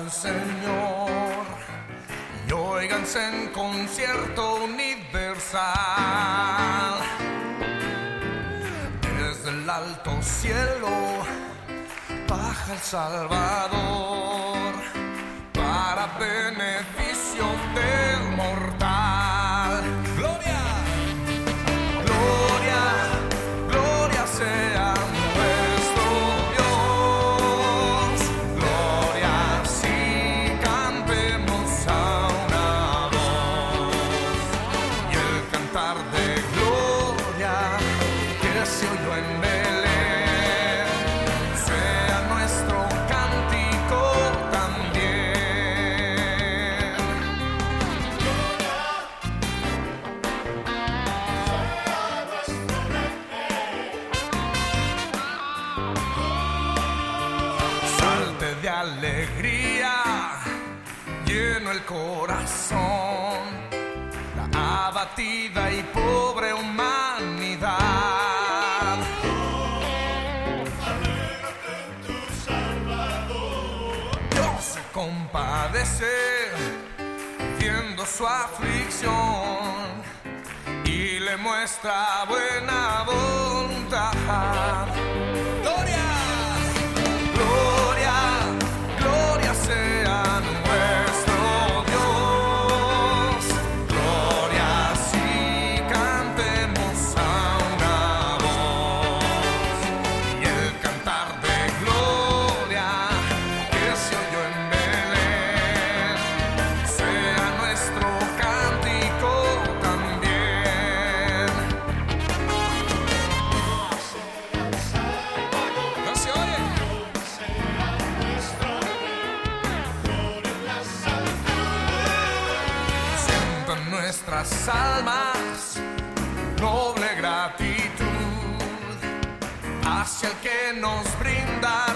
al Señor y óiganse en concierto universal. Desde el alto cielo baja el Salvador para beneficio del mortal. Alegría, lleno el corazón, la abatida y pobre humanidad. Dios se compadece viendo su aflicción y le muestra buena voluntad. Nuestras almas noble gratitud hacia el que nos brinda